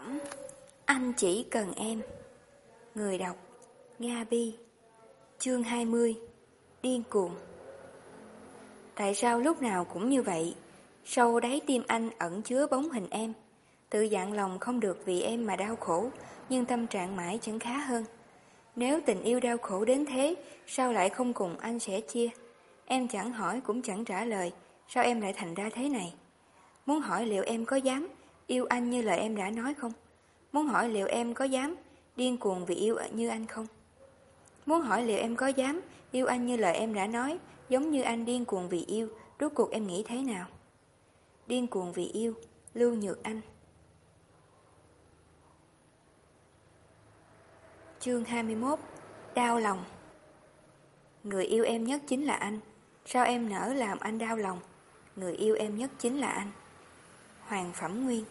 Phẩm. Anh chỉ cần em. Người đọc, Nga Bi. Chương 20 Điên cuồng. Tại sao lúc nào cũng như vậy? Sâu đáy tim anh ẩn chứa bóng hình em. Tự dặn lòng không được vì em mà đau khổ, Nhưng tâm trạng mãi chẳng khá hơn. Nếu tình yêu đau khổ đến thế, Sao lại không cùng anh sẽ chia? Em chẳng hỏi cũng chẳng trả lời, Sao em lại thành ra thế này? Muốn hỏi liệu em có dám? Yêu anh như lời em đã nói không? Muốn hỏi liệu em có dám điên cuồng vì yêu như anh không? Muốn hỏi liệu em có dám yêu anh như lời em đã nói, giống như anh điên cuồng vì yêu, rốt cuộc em nghĩ thế nào? Điên cuồng vì yêu, Lưu Nhược Anh Chương 21 Đau lòng Người yêu em nhất chính là anh Sao em nỡ làm anh đau lòng Người yêu em nhất chính là anh Hoàng Phẩm Nguyên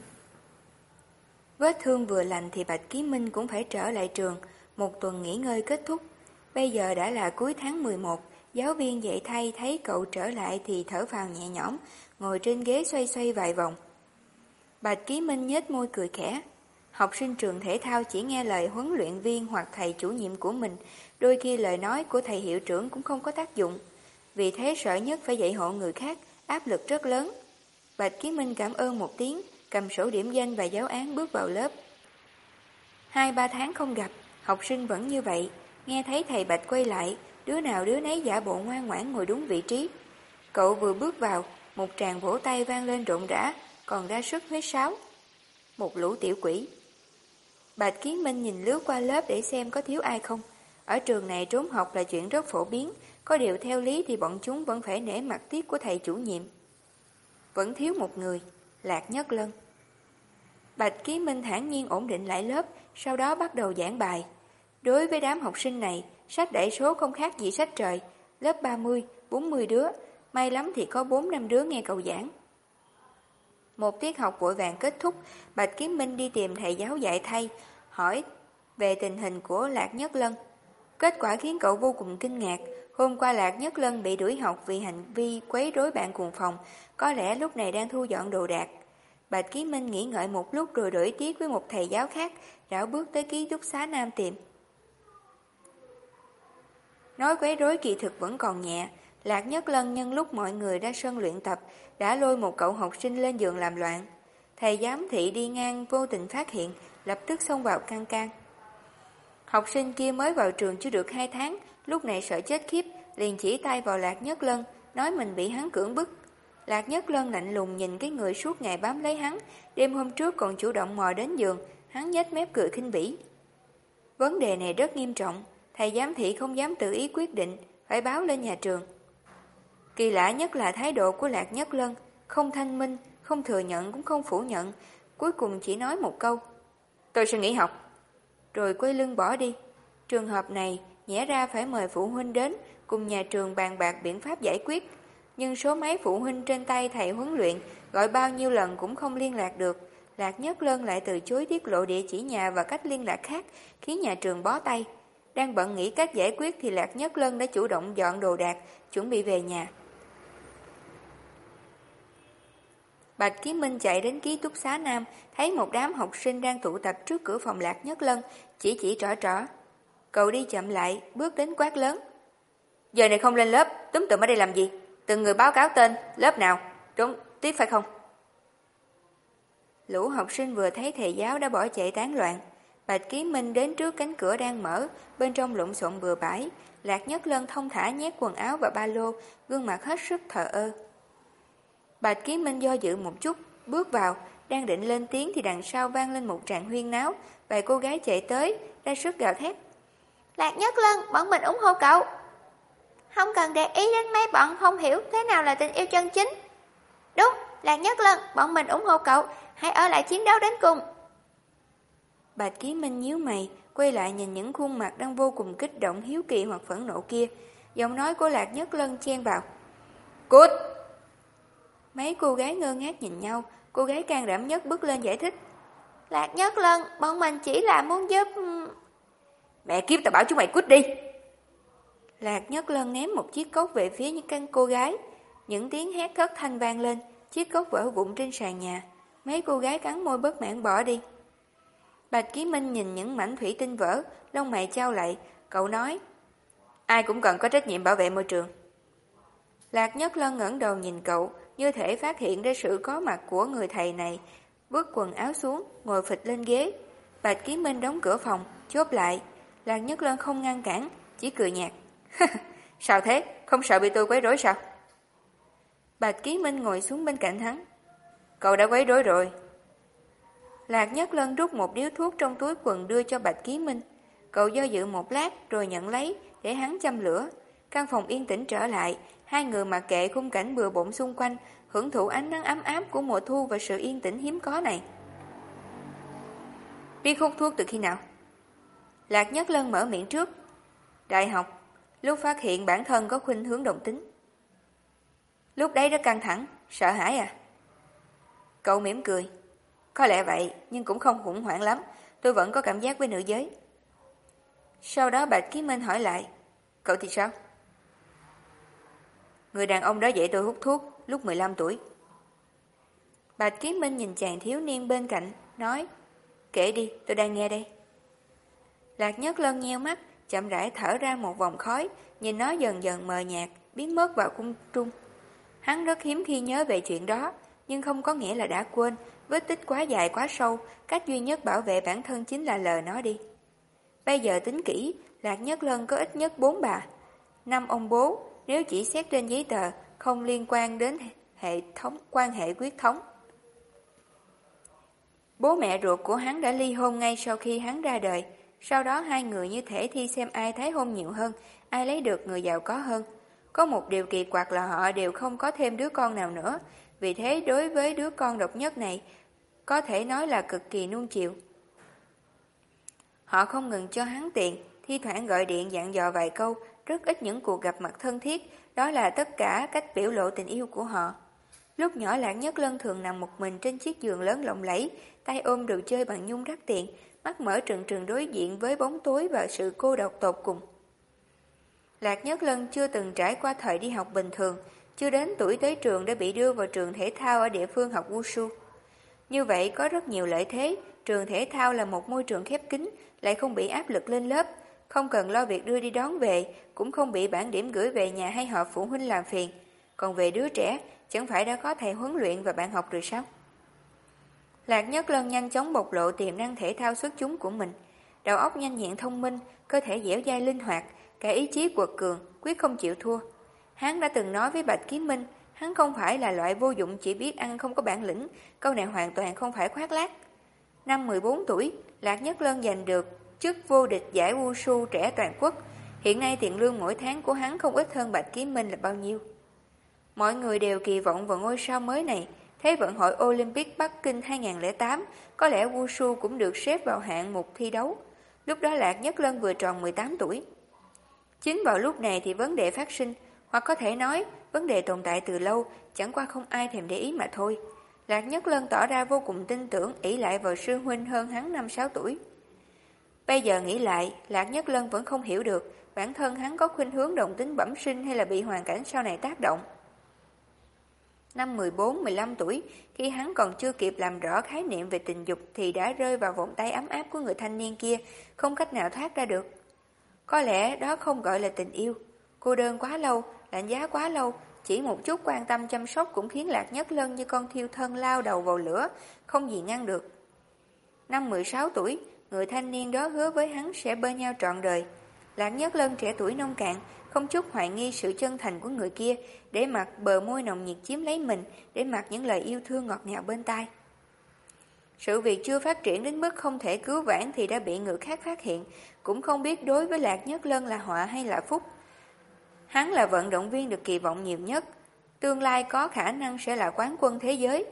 Vết thương vừa lành thì Bạch Ký Minh cũng phải trở lại trường, một tuần nghỉ ngơi kết thúc. Bây giờ đã là cuối tháng 11, giáo viên dạy thay thấy cậu trở lại thì thở phào nhẹ nhõm, ngồi trên ghế xoay xoay vài vòng. Bạch Ký Minh nhếch môi cười khẽ. Học sinh trường thể thao chỉ nghe lời huấn luyện viên hoặc thầy chủ nhiệm của mình, đôi khi lời nói của thầy hiệu trưởng cũng không có tác dụng. Vì thế sợ nhất phải dạy hộ người khác, áp lực rất lớn. Bạch Ký Minh cảm ơn một tiếng, cầm sổ điểm danh và giáo án bước vào lớp. Hai ba tháng không gặp, học sinh vẫn như vậy, nghe thấy thầy Bạch quay lại, đứa nào đứa nấy giả bộ ngoan ngoãn ngồi đúng vị trí. Cậu vừa bước vào, một tràng vỗ tay vang lên rộn rã, còn ra sức huyết sáo. Một lũ tiểu quỷ. Bạch Kiến Minh nhìn lướt qua lớp để xem có thiếu ai không. Ở trường này trốn học là chuyện rất phổ biến, có điều theo lý thì bọn chúng vẫn phải nể mặt tiết của thầy chủ nhiệm. Vẫn thiếu một người. Lạc Nhất Lân. Bạch Ký Minh thản nhiên ổn định lại lớp, sau đó bắt đầu giảng bài. Đối với đám học sinh này, sách đại số không khác gì sách trời, lớp 30, 40 đứa, may lắm thì có 4 năm đứa nghe cậu giảng. Một tiết học vội vàng kết thúc, Bạch Kiếm Minh đi tìm thầy giáo dạy thay, hỏi về tình hình của Lạc Nhất Lân. Kết quả khiến cậu vô cùng kinh ngạc, hôm qua Lạc Nhất Lân bị đuổi học vì hành vi quấy rối bạn cùng phòng, có lẽ lúc này đang thu dọn đồ đạc. Bạch Ký Minh nghĩ ngợi một lúc rồi đổi tiết với một thầy giáo khác, rảo bước tới ký túc xá Nam tiệm. Nói quấy rối kỳ thực vẫn còn nhẹ, Lạc Nhất Lân nhân lúc mọi người ra sân luyện tập, đã lôi một cậu học sinh lên giường làm loạn. Thầy giám thị đi ngang vô tình phát hiện, lập tức xông vào can can. Học sinh kia mới vào trường chưa được hai tháng, lúc này sợ chết khiếp, liền chỉ tay vào Lạc Nhất Lân, nói mình bị hắn cưỡng bức. Lạc Nhất Lân lạnh lùng nhìn cái người suốt ngày bám lấy hắn, đêm hôm trước còn chủ động mò đến giường, hắn nhếch mép cười khinh bỉ. Vấn đề này rất nghiêm trọng, thầy giám thị không dám tự ý quyết định, phải báo lên nhà trường. Kỳ lạ nhất là thái độ của Lạc Nhất Lân, không thanh minh, không thừa nhận cũng không phủ nhận, cuối cùng chỉ nói một câu. Tôi sẽ nghỉ học. Rồi quay lưng bỏ đi. Trường hợp này, nhẽ ra phải mời phụ huynh đến, cùng nhà trường bàn bạc biện pháp giải quyết nhưng số máy phụ huynh trên tay thầy huấn luyện gọi bao nhiêu lần cũng không liên lạc được. Lạc Nhất Lân lại từ chối tiết lộ địa chỉ nhà và cách liên lạc khác, khiến nhà trường bó tay. Đang bận nghĩ cách giải quyết thì Lạc Nhất Lân đã chủ động dọn đồ đạc, chuẩn bị về nhà. Bạch Ký Minh chạy đến ký túc xá Nam, thấy một đám học sinh đang tụ tập trước cửa phòng Lạc Nhất Lân, chỉ chỉ trỏ trỏ. Cậu đi chậm lại, bước đến quát lớn. Giờ này không lên lớp, túm tụm ở đây làm gì? Từng người báo cáo tên, lớp nào, trốn tiếp phải không? Lũ học sinh vừa thấy thầy giáo đã bỏ chạy tán loạn. Bạch Ký Minh đến trước cánh cửa đang mở, bên trong lộn xộn bừa bãi. Lạc Nhất Lân thông thả nhét quần áo và ba lô, gương mặt hết sức thờ ơ. Bạch Ký Minh do dự một chút, bước vào, đang định lên tiếng thì đằng sau vang lên một trạng huyên náo, vài cô gái chạy tới, ra sức gào thét. Lạc Nhất Lân, bọn mình ủng hộ cậu. Không cần để ý đến mấy bọn không hiểu thế nào là tình yêu chân chính. Đúng, là nhất lần, bọn mình ủng hộ cậu, hãy ở lại chiến đấu đến cùng. Bạch Ký Minh nhíu mày, quay lại nhìn những khuôn mặt đang vô cùng kích động hiếu kỳ hoặc phẫn nộ kia. Giọng nói của Lạc Nhất Lân chen vào. Cút! Mấy cô gái ngơ ngác nhìn nhau, cô gái can đảm nhất bước lên giải thích. Lạc Nhất Lân, bọn mình chỉ là muốn giúp... Mẹ kiếp tao bảo chúng mày cút đi! Lạc Nhất Lân ném một chiếc cốc về phía những căn cô gái. Những tiếng hét cất thanh vang lên, chiếc cốc vỡ vụn trên sàn nhà. Mấy cô gái cắn môi bất mãn bỏ đi. Bạch Ký Minh nhìn những mảnh thủy tinh vỡ, lông mày trao lại, cậu nói, ai cũng cần có trách nhiệm bảo vệ môi trường. Lạc Nhất Lân ngẩng đầu nhìn cậu, như thể phát hiện ra sự có mặt của người thầy này, bước quần áo xuống, ngồi phịch lên ghế. Bạch Ký Minh đóng cửa phòng, chốt lại. Lạc Nhất Lân không ngăn cản, chỉ cười nhạt. sao thế? Không sợ bị tôi quấy rối sao? Bạch Ký Minh ngồi xuống bên cạnh hắn. Cậu đã quấy rối rồi. Lạc Nhất Lân rút một điếu thuốc trong túi quần đưa cho Bạch Ký Minh. Cậu do dự một lát rồi nhận lấy để hắn châm lửa. Căn phòng yên tĩnh trở lại, hai người mặc kệ khung cảnh bừa bộn xung quanh, hưởng thụ ánh nắng ấm áp của mùa thu và sự yên tĩnh hiếm có này. Biết hút thuốc từ khi nào? Lạc Nhất Lân mở miệng trước. Đại học, lúc phát hiện bản thân có khuynh hướng đồng tính. Lúc đấy rất căng thẳng, sợ hãi à? Cậu mỉm cười. Có lẽ vậy, nhưng cũng không khủng hoảng lắm. Tôi vẫn có cảm giác với nữ giới. Sau đó Bạch Ký Minh hỏi lại. Cậu thì sao? Người đàn ông đó dạy tôi hút thuốc lúc 15 tuổi. Bạch Ký Minh nhìn chàng thiếu niên bên cạnh, nói Kể đi, tôi đang nghe đây. Lạc Nhất Lân nheo mắt, chậm rãi thở ra một vòng khói, nhìn nó dần dần mờ nhạt, biến mất vào cung trung. Hắn rất hiếm khi nhớ về chuyện đó, nhưng không có nghĩa là đã quên, vết tích quá dài quá sâu, cách duy nhất bảo vệ bản thân chính là lờ nó đi. Bây giờ tính kỹ, Lạc Nhất Lân có ít nhất bốn bà. Năm ông bố, nếu chỉ xét trên giấy tờ, không liên quan đến hệ thống quan hệ quyết thống. Bố mẹ ruột của hắn đã ly hôn ngay sau khi hắn ra đời, sau đó hai người như thể thi xem ai thấy hôn nhiều hơn, ai lấy được người giàu có hơn. Có một điều kỳ quặc là họ đều không có thêm đứa con nào nữa, vì thế đối với đứa con độc nhất này, có thể nói là cực kỳ nuông chiều. Họ không ngừng cho hắn tiền, thi thoảng gọi điện dặn dò vài câu, rất ít những cuộc gặp mặt thân thiết, đó là tất cả cách biểu lộ tình yêu của họ. Lúc nhỏ Lạc Nhất Lân thường nằm một mình trên chiếc giường lớn lộng lẫy, tay ôm đồ chơi bằng nhung rắc tiện, mắt mở trừng trừng đối diện với bóng tối và sự cô độc tột cùng. Lạc Nhất Lân chưa từng trải qua thời đi học bình thường, chưa đến tuổi tới trường đã bị đưa vào trường thể thao ở địa phương học Wushu. Như vậy có rất nhiều lợi thế, trường thể thao là một môi trường khép kín, lại không bị áp lực lên lớp, không cần lo việc đưa đi đón về, cũng không bị bản điểm gửi về nhà hay họ phụ huynh làm phiền. Còn về đứa trẻ, chẳng phải đã có thầy huấn luyện và bạn học rồi sao? Lạc Nhất Lân nhanh chóng bộc lộ tiềm năng thể thao xuất chúng của mình. Đầu óc nhanh nhẹn thông minh, cơ thể dẻo dai linh hoạt, cả ý chí quật cường, quyết không chịu thua. Hắn đã từng nói với Bạch Kiếm Minh, hắn không phải là loại vô dụng chỉ biết ăn không có bản lĩnh, câu này hoàn toàn không phải khoác lác. Năm 14 tuổi, Lạc Nhất Lân giành được chức vô địch giải Wushu trẻ toàn quốc. Hiện nay tiền lương mỗi tháng của hắn không ít hơn Bạch Kiếm Minh là bao nhiêu. Mọi người đều kỳ vọng vào ngôi sao mới này, Thế vận hội Olympic Bắc Kinh 2008, có lẽ Wushu cũng được xếp vào hạng mục thi đấu. Lúc đó Lạc Nhất Lân vừa tròn 18 tuổi. Chính vào lúc này thì vấn đề phát sinh, hoặc có thể nói vấn đề tồn tại từ lâu, chẳng qua không ai thèm để ý mà thôi. Lạc Nhất Lân tỏ ra vô cùng tin tưởng ỷ lại vào sư huynh hơn hắn 5-6 tuổi. Bây giờ nghĩ lại, Lạc Nhất Lân vẫn không hiểu được bản thân hắn có khuynh hướng đồng tính bẩm sinh hay là bị hoàn cảnh sau này tác động. Năm 14-15 tuổi, khi hắn còn chưa kịp làm rõ khái niệm về tình dục thì đã rơi vào vòng tay ấm áp của người thanh niên kia, không cách nào thoát ra được. Có lẽ đó không gọi là tình yêu. Cô đơn quá lâu, lạnh giá quá lâu, chỉ một chút quan tâm chăm sóc cũng khiến Lạc Nhất Lân như con thiêu thân lao đầu vào lửa, không gì ngăn được. Năm 16 tuổi, người thanh niên đó hứa với hắn sẽ bên nhau trọn đời. Lạc Nhất Lân trẻ tuổi nông cạn, không chút hoài nghi sự chân thành của người kia, để mặc bờ môi nồng nhiệt chiếm lấy mình, để mặc những lời yêu thương ngọt ngào bên tai. Sự việc chưa phát triển đến mức không thể cứu vãn thì đã bị người khác phát hiện, cũng không biết đối với Lạc Nhất Lân là họa hay là phúc. Hắn là vận động viên được kỳ vọng nhiều nhất, tương lai có khả năng sẽ là quán quân thế giới.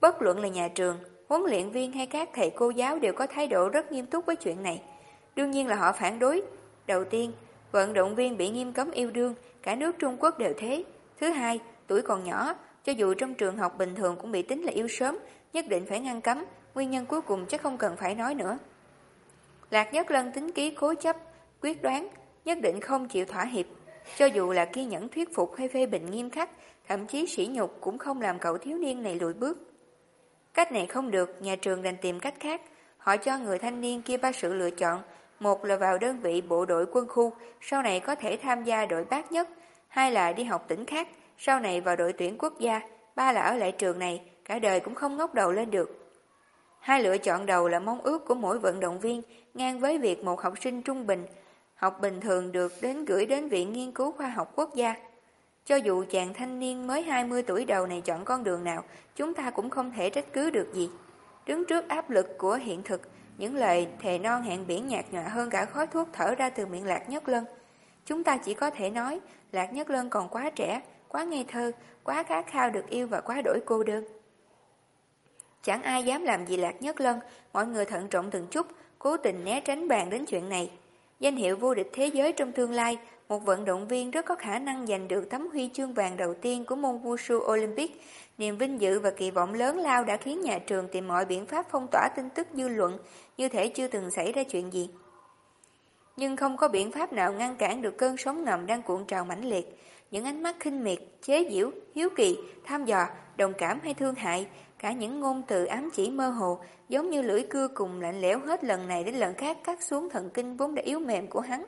Bất luận là nhà trường, huấn luyện viên hay các thầy cô giáo đều có thái độ rất nghiêm túc với chuyện này. Đương nhiên là họ phản đối. Đầu tiên, vận động viên bị nghiêm cấm yêu đương, cả nước Trung Quốc đều thế. Thứ hai, tuổi còn nhỏ, cho dù trong trường học bình thường cũng bị tính là yêu sớm, nhất định phải ngăn cấm, nguyên nhân cuối cùng chắc không cần phải nói nữa. Lạc Nhất Lân tính ký cố chấp, quyết đoán, nhất định không chịu thỏa hiệp. Cho dù là kiên nhẫn thuyết phục hay phê bình nghiêm khắc, thậm chí sỉ nhục cũng không làm cậu thiếu niên này lùi bước. Cách này không được, nhà trường đành tìm cách khác. Họ cho người thanh niên kia ba sự lựa chọn, một là vào đơn vị bộ đội quân khu, sau này có thể tham gia đội bác nhất, hai là đi học tỉnh khác, sau này vào đội tuyển quốc gia, ba là ở lại trường này, cả đời cũng không ngóc đầu lên được. Hai lựa chọn đầu là mong ước của mỗi vận động viên, ngang với việc một học sinh trung bình, học bình thường được đến gửi đến Viện Nghiên cứu Khoa học Quốc gia. Cho dù chàng thanh niên mới 20 tuổi đầu này chọn con đường nào, chúng ta cũng không thể trách cứ được gì. Đứng trước áp lực của hiện thực, những lời thề non hẹn biển nhạt nhòa hơn cả khói thuốc thở ra từ miệng Lạc Nhất Lân. Chúng ta chỉ có thể nói, Lạc Nhất Lân còn quá trẻ, quá ngây thơ, quá khát khao được yêu và quá đổi cô đơn. Chẳng ai dám làm gì Lạc Nhất Lân, mọi người thận trọng từng chút, cố tình né tránh bàn đến chuyện này. Danh hiệu vô địch thế giới trong tương lai, một vận động viên rất có khả năng giành được tấm huy chương vàng đầu tiên của môn Wushu Olympic. Niềm vinh dự và kỳ vọng lớn lao đã khiến nhà trường tìm mọi biện pháp phong tỏa tin tức dư luận, như thể chưa từng xảy ra chuyện gì. Nhưng không có biện pháp nào ngăn cản được cơn sóng ngầm đang cuộn trào mãnh liệt. Những ánh mắt khinh miệt, chế giễu, hiếu kỳ, tham dò, đồng cảm hay thương hại, cả những ngôn từ ám chỉ mơ hồ, giống như lưỡi cưa cùng lạnh lẽo hết lần này đến lần khác cắt xuống thần kinh vốn đã yếu mềm của hắn.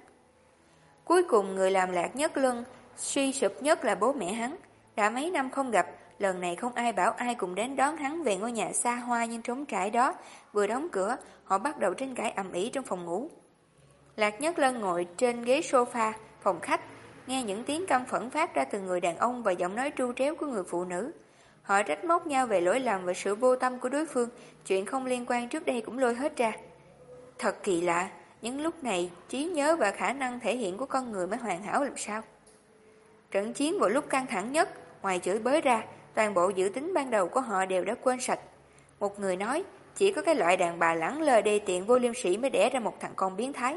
Cuối cùng người làm lạc nhất lưng, suy sụp nhất là bố mẹ hắn. Đã mấy năm không gặp, lần này không ai bảo ai cùng đến đón hắn về ngôi nhà xa hoa nhưng trống trải đó. Vừa đóng cửa, họ bắt đầu tranh cãi ầm ĩ trong phòng ngủ. Lạc Nhất Lân ngồi trên ghế sofa, phòng khách, nghe những tiếng căm phẫn phát ra từ người đàn ông và giọng nói tru tréo của người phụ nữ. Họ trách móc nhau về lỗi lầm và sự vô tâm của đối phương, chuyện không liên quan trước đây cũng lôi hết ra. Thật kỳ lạ, những lúc này trí nhớ và khả năng thể hiện của con người mới hoàn hảo làm sao. Trận chiến vào lúc căng thẳng nhất, ngoài chửi bới ra, toàn bộ dự tính ban đầu của họ đều đã quên sạch. Một người nói, chỉ có cái loại đàn bà lẳng lờ đê tiện vô liêm sĩ mới đẻ ra một thằng con biến thái.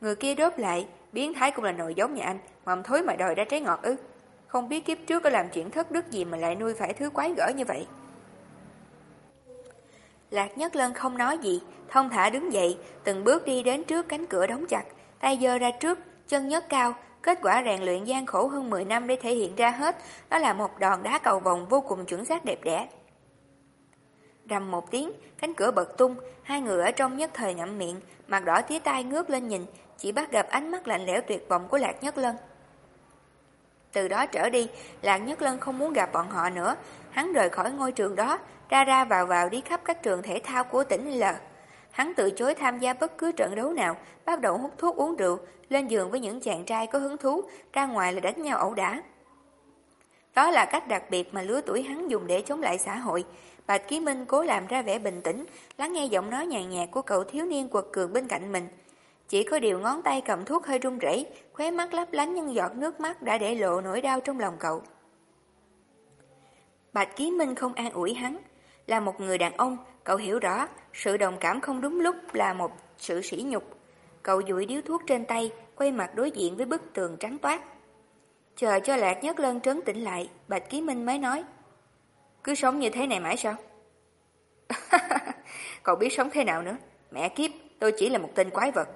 Người kia đốt lại, biến thái cũng là nồi giống nhà anh, mầm thối mà đòi ra trái ngọt ư. Không biết kiếp trước có làm chuyện thất đức gì mà lại nuôi phải thứ quái gở như vậy. Lạc Nhất Lân không nói gì, thông thả đứng dậy, từng bước đi đến trước cánh cửa đóng chặt, tay giơ ra trước, chân nhấc cao, kết quả rèn luyện gian khổ hơn 10 năm để thể hiện ra hết, đó là một đòn đá cầu vòng vô cùng chuẩn xác đẹp đẽ. Rầm một tiếng, cánh cửa bật tung, hai người ở trong nhất thời ngậm miệng, mặt đỏ tía tai ngước lên nhìn, chỉ bắt gặp ánh mắt lạnh lẽo tuyệt vọng của Lạc Nhất Lân. Từ đó trở đi, Lạc Nhất Lân không muốn gặp bọn họ nữa, hắn rời khỏi ngôi trường đó, ra ra vào vào đi khắp các trường thể thao của tỉnh L. Hắn từ chối tham gia bất cứ trận đấu nào, bắt đầu hút thuốc uống rượu, lên giường với những chàng trai có hứng thú, ra ngoài là đánh nhau ẩu đả. Đó là cách đặc biệt mà lứa tuổi hắn dùng để chống lại xã hội. Bạch Ký Minh cố làm ra vẻ bình tĩnh, lắng nghe giọng nói nhàn nhạt của cậu thiếu niên quật cường bên cạnh mình. Chỉ có điều ngón tay cầm thuốc hơi run rẩy, khóe mắt lấp lánh những giọt nước mắt đã để lộ nỗi đau trong lòng cậu. Bạch Ký Minh không an ủi hắn, là một người đàn ông, cậu hiểu rõ, sự đồng cảm không đúng lúc là một sự sỉ nhục. Cậu dụi điếu thuốc trên tay, quay mặt đối diện với bức tường trắng toát. Chờ cho Lạc Nhất Lân trấn tĩnh lại, Bạch Ký Minh mới nói. Cứ sống như thế này mãi sao? cậu biết sống thế nào nữa? Mẹ kiếp, tôi chỉ là một tên quái vật.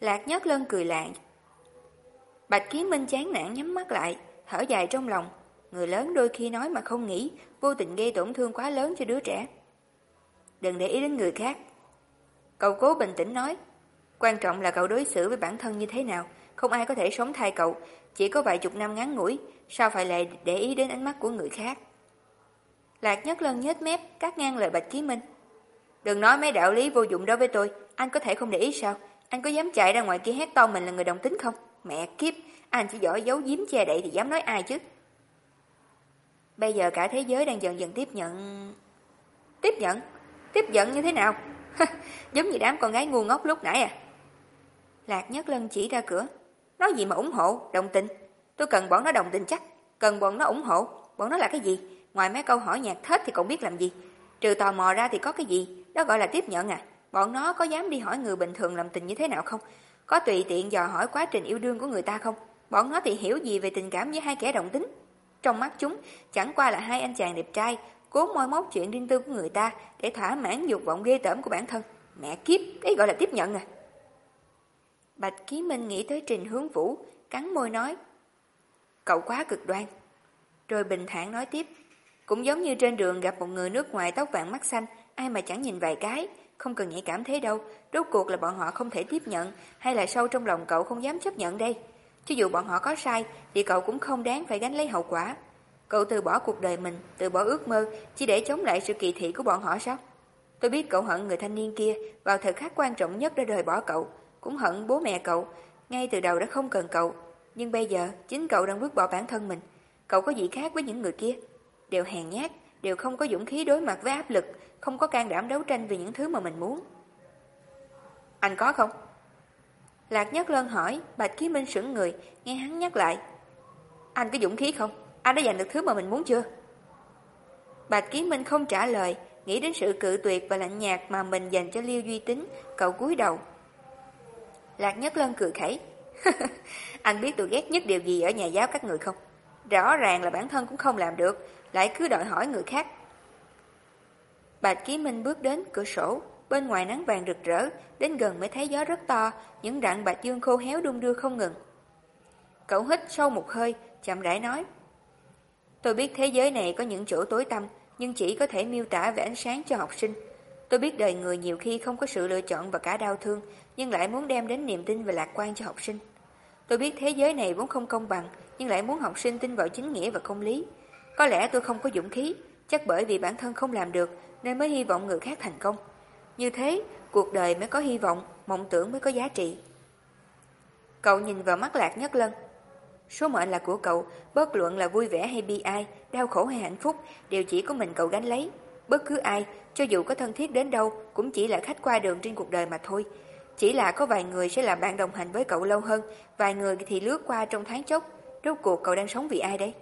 Lạc Nhất Lân cười lạ. Bạch Ký Minh chán nản nhắm mắt lại, thở dài trong lòng. Người lớn đôi khi nói mà không nghĩ, vô tình gây tổn thương quá lớn cho đứa trẻ. Đừng để ý đến người khác. Cậu cố bình tĩnh nói, quan trọng là cậu đối xử với bản thân như thế nào, không ai có thể sống thay cậu, chỉ có vài chục năm ngắn ngủi, sao phải lại để ý đến ánh mắt của người khác. Lạc nhất lần nhếch mép, cắt ngang lời Bạch Ký Minh. Đừng nói mấy đạo lý vô dụng đó với tôi, anh có thể không để ý sao? Anh có dám chạy ra ngoài kia hét to mình là người đồng tính không? Mẹ kiếp, anh chỉ giỏi giấu giếm che đậy thì dám nói ai chứ? Bây giờ cả thế giới đang dần dần tiếp nhận... Tiếp nhận? Tiếp nhận như thế nào? Giống như đám con gái ngu ngốc lúc nãy à? Lạc Nhất Lân chỉ ra cửa. Nói gì mà ủng hộ, đồng tình. Tôi cần bọn nó đồng tình chắc. Cần bọn nó ủng hộ. Bọn nó là cái gì? Ngoài mấy câu hỏi nhạc hết thì còn biết làm gì? Trừ tò mò ra thì có cái gì? Đó gọi là tiếp nhận à? Bọn nó có dám đi hỏi người bình thường làm tình như thế nào không? Có tùy tiện dò hỏi quá trình yêu đương của người ta không? Bọn nó thì hiểu gì về tình cảm với hai kẻ đồng tính? Trong mắt chúng, chẳng qua là hai anh chàng đẹp trai, cố moi móc chuyện riêng tư của người ta để thỏa mãn dục vọng ghê tởm của bản thân. Mẹ kiếp, đấy gọi là tiếp nhận à. Bạch Ký Minh nghĩ tới Trình Hướng Vũ, cắn môi nói. Cậu quá cực đoan. Rồi bình thản nói tiếp. Cũng giống như trên đường gặp một người nước ngoài tóc vàng mắt xanh, ai mà chẳng nhìn vài cái, không cần nhạy cảm thế đâu, rốt cuộc là bọn họ không thể tiếp nhận hay là sâu trong lòng cậu không dám chấp nhận đây. Cho dù bọn họ có sai thì cậu cũng không đáng phải gánh lấy hậu quả. Cậu từ bỏ cuộc đời mình, từ bỏ ước mơ chỉ để chống lại sự kỳ thị của bọn họ sao? Tôi biết cậu hận người thanh niên kia vào thời khắc quan trọng nhất đã rời bỏ cậu, cũng hận bố mẹ cậu, ngay từ đầu đã không cần cậu. Nhưng bây giờ chính cậu đang bước bỏ bản thân mình. Cậu có gì khác với những người kia? Đều hèn nhát, đều không có dũng khí đối mặt với áp lực, không có can đảm đấu tranh vì những thứ mà mình muốn. Anh có không? Lạc Nhất Lân hỏi, Bạch Ký Minh sững người, nghe hắn nhắc lại. Anh có dũng khí không? Anh đã giành được thứ mà mình muốn chưa? Bạch Ký Minh không trả lời, nghĩ đến sự cự tuyệt và lạnh nhạt mà mình dành cho Liêu Duy Tính, cậu cúi đầu. Lạc Nhất Lân cười khẩy. anh biết tôi ghét nhất điều gì ở nhà giáo các người không? Rõ ràng là bản thân cũng không làm được, lại cứ đòi hỏi người khác. Bạch Ký Minh bước đến cửa sổ, bên ngoài nắng vàng rực rỡ, đến gần mới thấy gió rất to, những rặng bạch dương khô héo đung đưa không ngừng. Cậu hít sâu một hơi, chậm rãi nói. Tôi biết thế giới này có những chỗ tối tăm, nhưng chỉ có thể miêu tả về ánh sáng cho học sinh. Tôi biết đời người nhiều khi không có sự lựa chọn và cả đau thương, nhưng lại muốn đem đến niềm tin và lạc quan cho học sinh. Tôi biết thế giới này vốn không công bằng, nhưng lại muốn học sinh tin vào chính nghĩa và công lý. Có lẽ tôi không có dũng khí, chắc bởi vì bản thân không làm được nên mới hy vọng người khác thành công. Như thế, cuộc đời mới có hy vọng, mộng tưởng mới có giá trị. Cậu nhìn vào mắt Lạc Nhất Lân. Số mệnh là của cậu, bất luận là vui vẻ hay bi ai, đau khổ hay hạnh phúc, đều chỉ có mình cậu gánh lấy. Bất cứ ai, cho dù có thân thiết đến đâu, cũng chỉ là khách qua đường trên cuộc đời mà thôi. Chỉ là có vài người sẽ làm bạn đồng hành với cậu lâu hơn, vài người thì lướt qua trong tháng chốc. Rốt cuộc cậu đang sống vì ai đấy?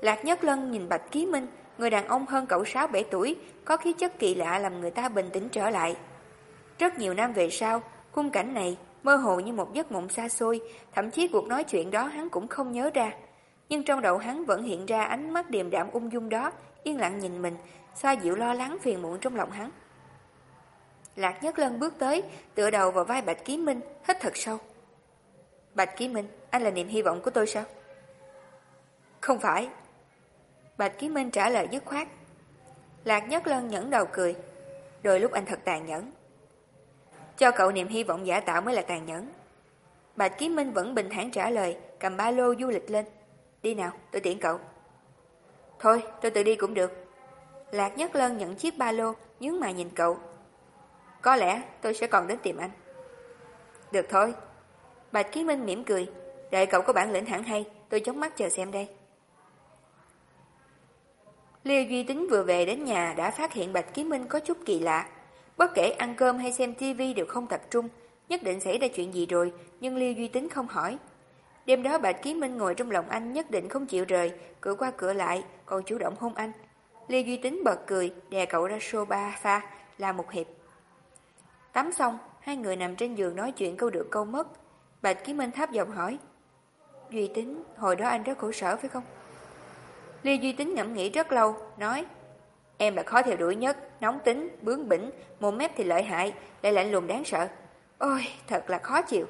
Lạc Nhất Lân nhìn Bạch Ký Minh, người đàn ông hơn cậu 6-7 tuổi, có khí chất kỳ lạ làm người ta bình tĩnh trở lại. Rất nhiều năm về sau, khung cảnh này mơ hồ như một giấc mộng xa xôi, thậm chí cuộc nói chuyện đó hắn cũng không nhớ ra. Nhưng trong đầu hắn vẫn hiện ra ánh mắt điềm đạm ung dung đó, yên lặng nhìn mình, xoa dịu lo lắng phiền muộn trong lòng hắn. Lạc Nhất Lân bước tới, tựa đầu vào vai Bạch Ký Minh, hít thật sâu. Bạch Ký Minh, anh là niềm hy vọng của tôi sao? Không phải. Bạch Ký Minh trả lời dứt khoát. Lạc Nhất Lân nhẫn đầu cười. Đôi lúc anh thật tàn nhẫn. Cho cậu niềm hy vọng giả tạo mới là tàn nhẫn. Bạch Ký Minh vẫn bình thản trả lời, cầm ba lô du lịch lên. Đi nào, tôi tiễn cậu. Thôi, tôi tự đi cũng được. Lạc Nhất Lân nhận chiếc ba lô, nhướng mày nhìn cậu. Có lẽ tôi sẽ còn đến tìm anh. Được thôi. Bạch Ký Minh mỉm cười. Đợi cậu có bản lĩnh hẳn hay, tôi chống mắt chờ xem đây. Lê Duy Tính vừa về đến nhà đã phát hiện Bạch Ký Minh có chút kỳ lạ. Bất kể ăn cơm hay xem tivi đều không tập trung, nhất định xảy ra chuyện gì rồi, nhưng Lê Duy Tính không hỏi. Đêm đó Bạch Ký Minh ngồi trong lòng anh nhất định không chịu rời, cửa qua cửa lại, còn chủ động hôn anh. Lê Duy Tính bật cười, đè cậu ra sofa pha, là một hiệp. Tắm xong, hai người nằm trên giường nói chuyện câu được câu mất. Bạch Ký Minh tháp giọng hỏi. Duy Tính, hồi đó anh rất khổ sở phải không? Lê Duy Tính ngẫm nghĩ rất lâu, nói Em là khó theo đuổi nhất, nóng tính, bướng bỉnh, mồm mép thì lợi hại, lại lạnh lùng đáng sợ. Ôi, thật là khó chịu.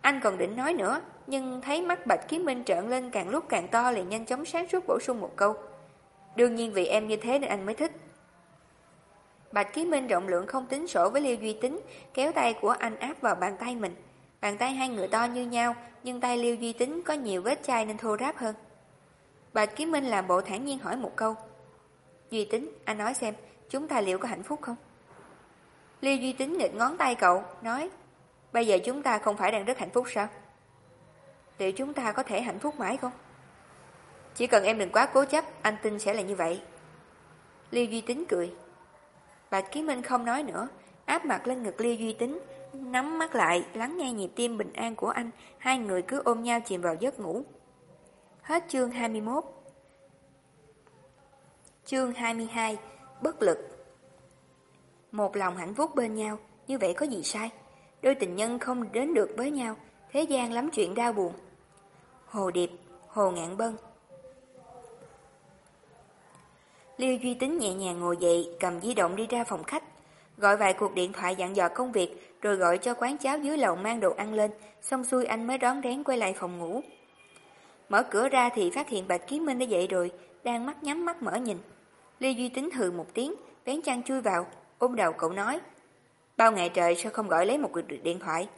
Anh còn định nói nữa, nhưng thấy mắt Bạch Kiếm Minh trợn lên càng lúc càng to liền nhanh chóng sáng suốt bổ sung một câu. Đương nhiên vì em như thế nên anh mới thích. Bạch Kiếm Minh rộng lượng không tính sổ với Liêu Duy Tính, kéo tay của anh áp vào bàn tay mình. Bàn tay hai người to như nhau, nhưng tay Liêu Duy Tính có nhiều vết chai nên thô ráp hơn. Bạch Kiếm Minh làm bộ thản nhiên hỏi một câu. Duy Tính, anh nói xem, chúng ta liệu có hạnh phúc không? Liêu Duy Tính nghịch ngón tay cậu, nói, bây giờ chúng ta không phải đang rất hạnh phúc sao? Liệu chúng ta có thể hạnh phúc mãi không? Chỉ cần em đừng quá cố chấp, anh tin sẽ là như vậy. Liêu Duy Tính cười. Bạch Kiếm Minh không nói nữa, áp mặt lên ngực Liêu Duy Tính, nắm mắt lại, lắng nghe nhịp tim bình an của anh, hai người cứ ôm nhau chìm vào giấc ngủ. Hết chương 21 Chương 22 Bất lực Một lòng hạnh phúc bên nhau, như vậy có gì sai? Đôi tình nhân không đến được với nhau, thế gian lắm chuyện đau buồn. Hồ Điệp, Hồ Ngạn Bân Liêu Duy Tính nhẹ nhàng ngồi dậy, cầm di động đi ra phòng khách, gọi vài cuộc điện thoại dặn dò công việc, rồi gọi cho quán cháo dưới lầu mang đồ ăn lên, xong xuôi anh mới đón rén quay lại phòng ngủ. Mở cửa ra thì phát hiện Bạch Kiến Minh đã dậy rồi, đang mắt nhắm mắt mở nhìn. Lê Duy Tính hừ một tiếng, vén chăn chui vào, ôm đầu cậu nói. Bao ngày trời sao không gọi lấy một cuộc điện thoại?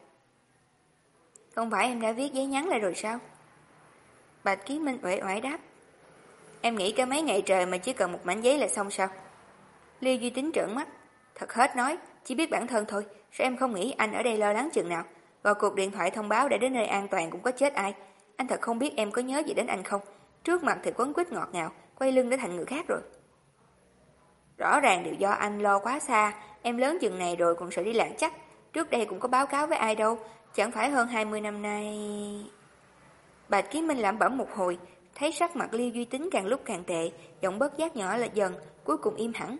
Không phải em đã viết giấy nhắn lại rồi sao? Bạch Kiến Minh uể oải đáp. Em nghĩ cả mấy ngày trời mà chỉ cần một mảnh giấy là xong sao? lê Duy Tính trợn mắt, thật hết nói, chỉ biết bản thân thôi, sao em không nghĩ anh ở đây lo lắng chừng nào? Gọi cuộc điện thoại thông báo để đến nơi an toàn cũng có chết ai. Anh thật không biết em có nhớ gì đến anh không? Trước mặt thì quấn quýt ngọt ngào, quay lưng để thành người khác rồi. Rõ ràng đều do anh lo quá xa, em lớn chừng này rồi còn sợ đi lạc chắc. Trước đây cũng có báo cáo với ai đâu, chẳng phải hơn 20 năm nay... Bạch Kiến Minh lẩm bẩm một hồi, thấy sắc mặt Liêu Duy Tính càng lúc càng tệ, giọng bớt giác nhỏ là dần, cuối cùng im hẳn.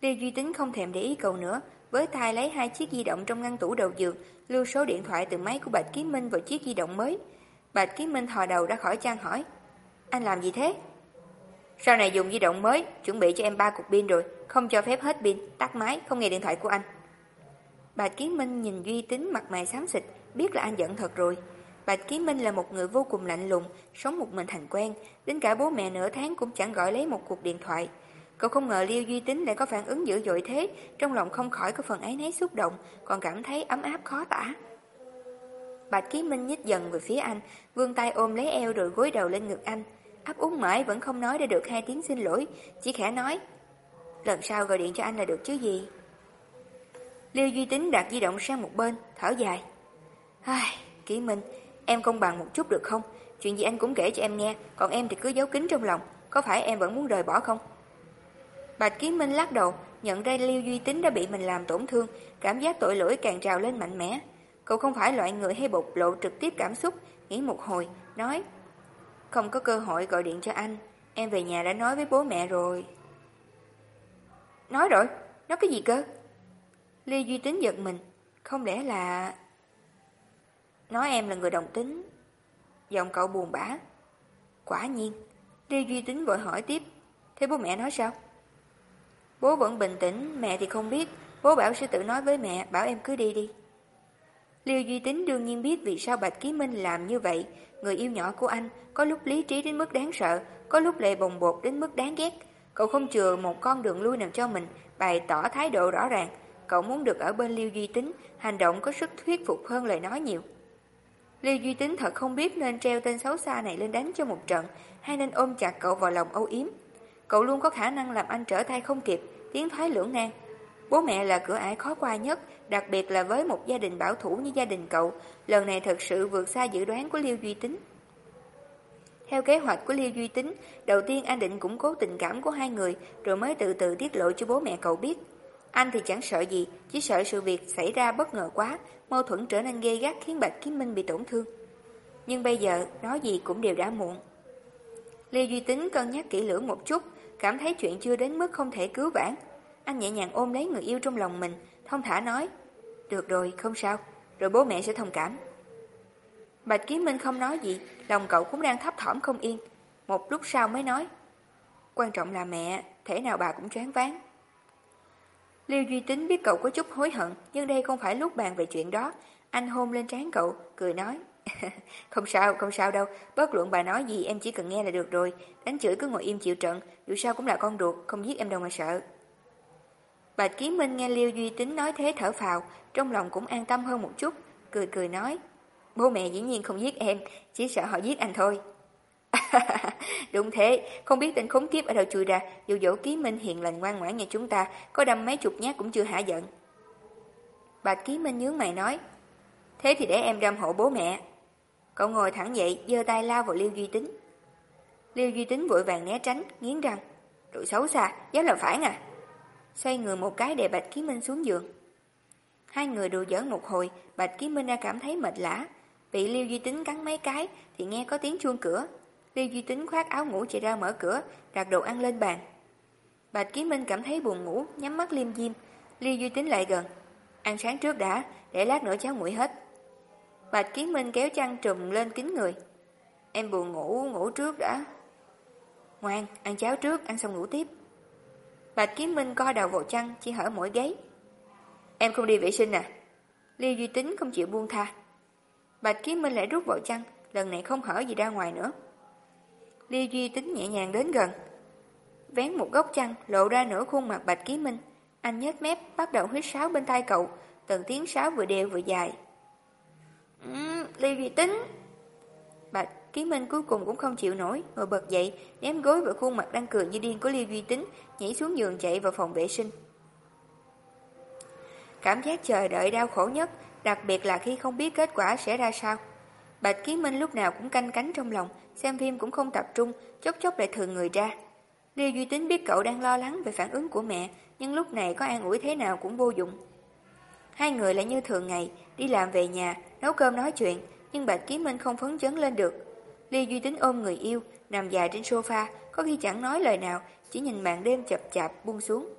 Liêu Duy Tính không thèm để ý cầu nữa, với tay lấy hai chiếc di động trong ngăn tủ đầu giường, lưu số điện thoại từ máy của Bạch Kiến Minh vào chiếc di động mới. Bạch Kiến Minh thò đầu ra khỏi trang hỏi, anh làm gì thế? Sau này dùng di động mới, chuẩn bị cho em ba cục pin rồi, không cho phép hết pin, tắt máy, không nghe điện thoại của anh. Bạch Kiến Minh nhìn Duy Tính mặt mày xám xịt, biết là anh giận thật rồi. Bạch Kiến Minh là một người vô cùng lạnh lùng, sống một mình thành quen, đến cả bố mẹ nửa tháng cũng chẳng gọi lấy một cuộc điện thoại. Cậu không ngờ Liêu Duy Tính lại có phản ứng dữ dội thế, trong lòng không khỏi có phần ấy nấy xúc động, còn cảm thấy ấm áp khó tả. Bạch Kiến Minh nhích dần về phía anh, vươn tay ôm lấy eo rồi gối đầu lên ngực anh. áp úng mãi vẫn không nói ra được hai tiếng xin lỗi, chỉ khẽ nói. Lần sau gọi điện cho anh là được chứ gì. Liêu Duy Tính đặt di động sang một bên, thở dài. Ai, Ký Minh, em công bằng một chút được không? Chuyện gì anh cũng kể cho em nghe, còn em thì cứ giấu kín trong lòng. Có phải em vẫn muốn rời bỏ không? Bạch Kiến Minh lắc đầu, nhận ra Liêu Duy Tính đã bị mình làm tổn thương, cảm giác tội lỗi càng trào lên mạnh mẽ. Cậu không phải loại người hay bộc lộ trực tiếp cảm xúc, nghĩ một hồi, nói Không có cơ hội gọi điện cho anh, em về nhà đã nói với bố mẹ rồi. Nói rồi, nói cái gì cơ? Lê Duy Tính giật mình, không lẽ là... Nói em là người đồng tính. Giọng cậu buồn bã. Quả nhiên, Lê Duy Tính vội hỏi tiếp, thế bố mẹ nói sao? Bố vẫn bình tĩnh, mẹ thì không biết, bố bảo sẽ tự nói với mẹ, bảo em cứ đi đi. Liêu Duy Tính đương nhiên biết vì sao Bạch Ký Minh làm như vậy, người yêu nhỏ của anh, có lúc lý trí đến mức đáng sợ, có lúc lệ bồng bột đến mức đáng ghét. Cậu không chừa một con đường lui nào cho mình, bày tỏ thái độ rõ ràng. Cậu muốn được ở bên Liêu Duy Tính, hành động có sức thuyết phục hơn lời nói nhiều. Liêu Duy Tính thật không biết nên treo tên xấu xa này lên đánh cho một trận, hay nên ôm chặt cậu vào lòng âu yếm. Cậu luôn có khả năng làm anh trở tay không kịp, tiến thoái lưỡng nan. Bố mẹ là cửa ải khó qua nhất, đặc biệt là với một gia đình bảo thủ như gia đình cậu, lần này thật sự vượt xa dự đoán của Liêu Duy Tính. Theo kế hoạch của Liêu Duy Tính, đầu tiên anh định củng cố tình cảm của hai người, rồi mới từ từ tiết lộ cho bố mẹ cậu biết. Anh thì chẳng sợ gì, chỉ sợ sự việc xảy ra bất ngờ quá, mâu thuẫn trở nên ghê gắt khiến Bạch Kiếm Minh bị tổn thương. Nhưng bây giờ, nói gì cũng đều đã muộn. Liêu Duy Tính cân nhắc kỹ lưỡng một chút, cảm thấy chuyện chưa đến mức không thể cứu vãn. Anh nhẹ nhàng ôm lấy người yêu trong lòng mình, thông thả nói, được rồi, không sao, rồi bố mẹ sẽ thông cảm. Bạch Kiếm Minh không nói gì, lòng cậu cũng đang thấp thỏm không yên. Một lúc sau mới nói, quan trọng là mẹ, thể nào bà cũng choáng váng. Liêu Duy Tính biết cậu có chút hối hận, nhưng đây không phải lúc bàn về chuyện đó. Anh hôn lên trán cậu, cười nói, không sao, không sao đâu, bất luận bà nói gì em chỉ cần nghe là được rồi, đánh chửi cứ ngồi im chịu trận, dù sao cũng là con ruột, không giết em đâu mà sợ. Bạch Kiến Minh nghe Liêu Duy Tính nói thế thở phào, trong lòng cũng an tâm hơn một chút, cười cười nói, bố mẹ dĩ nhiên không giết em, chỉ sợ họ giết anh thôi. Đúng thế, không biết tên khốn kiếp ở đâu chui ra, dù dỗ Ký Minh hiền lành ngoan ngoãn như chúng ta, có đâm mấy chục nhát cũng chưa hả giận. Bạch Ký Minh nhướng mày nói, thế thì để em đâm hộ bố mẹ. Cậu ngồi thẳng dậy, giơ tay lao vào Liêu Duy Tính. Liêu Duy Tính vội vàng né tránh, nghiến răng. đội xấu xa, dám làm phản à? Xoay người một cái để Bạch Ký Minh xuống giường. Hai người đùa giỡn một hồi, Bạch Ký Minh đã cảm thấy mệt lã. Bị Liêu Duy Tính cắn mấy cái thì nghe có tiếng chuông cửa. Liêu Duy Tính khoác áo ngủ chạy ra mở cửa, đặt đồ ăn lên bàn. Bạch Ký Minh cảm thấy buồn ngủ, nhắm mắt liêm diêm. Liêu Duy Tính lại gần. Ăn sáng trước đã, để lát nữa cháu nguội hết. Bạch Ký Minh kéo chăn trùm lên kính người. Em buồn ngủ, ngủ trước đã. Ngoan, ăn cháo trước, ăn xong ngủ tiếp. Bạch Kiến Minh co đầu vào chăn, chỉ hở mỗi gáy. Em không đi vệ sinh à? Liêu Duy Tính không chịu buông tha. Bạch Kiến Minh lại rút vào chăn, lần này không hở gì ra ngoài nữa. Liêu Duy Tính nhẹ nhàng đến gần. Vén một góc chăn, lộ ra nửa khuôn mặt Bạch Kiến Minh. Anh nhếch mép, bắt đầu hít sáo bên tay cậu, từng tiếng sáo vừa đều vừa dài. Uhm, Liêu Duy Tính Bạch Ký Minh cuối cùng cũng không chịu nổi, ngồi bật dậy, ném gối vào khuôn mặt đang cười như điên của Lưu Duy Tính, nhảy xuống giường chạy vào phòng vệ sinh. Cảm giác chờ đợi đau khổ nhất, đặc biệt là khi không biết kết quả sẽ ra sao. Bạch Ký Minh lúc nào cũng canh cánh trong lòng, xem phim cũng không tập trung, chốc chốc lại thường người ra. Liêu Duy Tính biết cậu đang lo lắng về phản ứng của mẹ, nhưng lúc này có an ủi thế nào cũng vô dụng. Hai người lại như thường ngày, đi làm về nhà, nấu cơm nói chuyện, nhưng Bạch Ký Minh không phấn chấn lên được. Lê Duy Tính ôm người yêu, nằm dài trên sofa, có khi chẳng nói lời nào, chỉ nhìn màn đêm chập chạp buông xuống.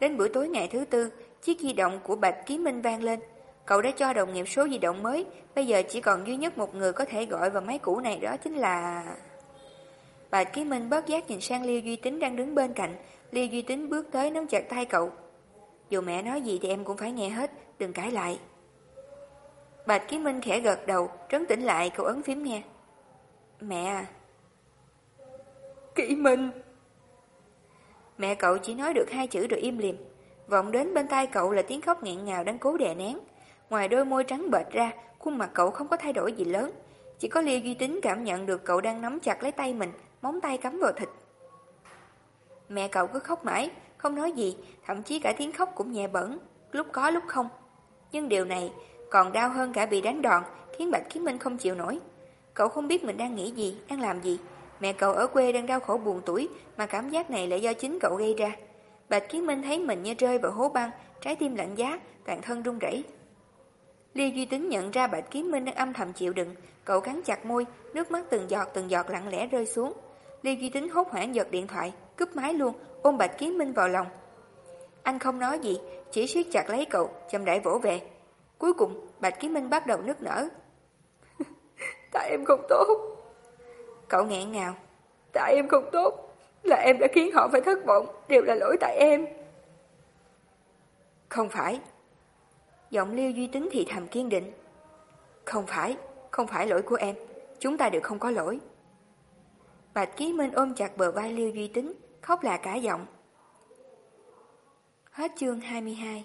Đến buổi tối ngày thứ tư, chiếc di động của Bạch Ký Minh vang lên. Cậu đã cho đồng nghiệp số di động mới, bây giờ chỉ còn duy nhất một người có thể gọi vào máy cũ này đó chính là... Bạch Ký Minh bớt giác nhìn sang Liêu Duy Tính đang đứng bên cạnh, Liêu Duy Tính bước tới nắm chặt tay cậu. Dù mẹ nói gì thì em cũng phải nghe hết, đừng cãi lại. Bạch Ký Minh khẽ gật đầu, trấn tĩnh lại cậu ấn phím nghe. Mẹ. Kỷ Minh. Mẹ cậu chỉ nói được hai chữ rồi im lìm. Vọng đến bên tai cậu là tiếng khóc nghẹn ngào đang cố đè nén. Ngoài đôi môi trắng bệch ra, khuôn mặt cậu không có thay đổi gì lớn. Chỉ có Lia Duy Tính cảm nhận được cậu đang nắm chặt lấy tay mình, móng tay cắm vào thịt. Mẹ cậu cứ khóc mãi, không nói gì, thậm chí cả tiếng khóc cũng nhẹ bẩn, lúc có lúc không. Nhưng điều này còn đau hơn cả bị đánh đòn, khiến Bạch Kiến Minh không chịu nổi. Cậu không biết mình đang nghĩ gì, đang làm gì. Mẹ cậu ở quê đang đau khổ buồn tuổi, mà cảm giác này lại do chính cậu gây ra. Bạch Kiến Minh thấy mình như rơi vào hố băng, trái tim lạnh giá, toàn thân run rẩy. Ly Duy Tính nhận ra Bạch Kiến Minh đang âm thầm chịu đựng, cậu cắn chặt môi, nước mắt từng giọt từng giọt lặng lẽ rơi xuống. Ly Duy Tính hốt hoảng giật điện thoại, cúp máy luôn, ôm Bạch Kiến Minh vào lòng. Anh không nói gì, chỉ siết chặt lấy cậu, chậm rãi vỗ về. Cuối cùng, Bạch Kiến Minh bắt đầu nức nở. Tại em không tốt. Cậu nghẹn ngào. Tại em không tốt. Là em đã khiến họ phải thất vọng. Đều là lỗi tại em. Không phải. Giọng Liêu Duy Tính thì thầm kiên định. Không phải. Không phải lỗi của em. Chúng ta đều không có lỗi. Bạch Ký Minh ôm chặt bờ vai Liêu Duy Tính, khóc là cả giọng. Hết chương 22